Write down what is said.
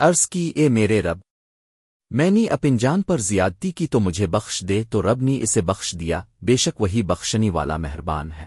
عرض کی، اے میرے رب، میں نے اپن جان پر زیادتی کی تو مجھے بخش دے، تو رب نے اسے بخش دیا، بے شک وہی بخشنی والا مہربان ہے۔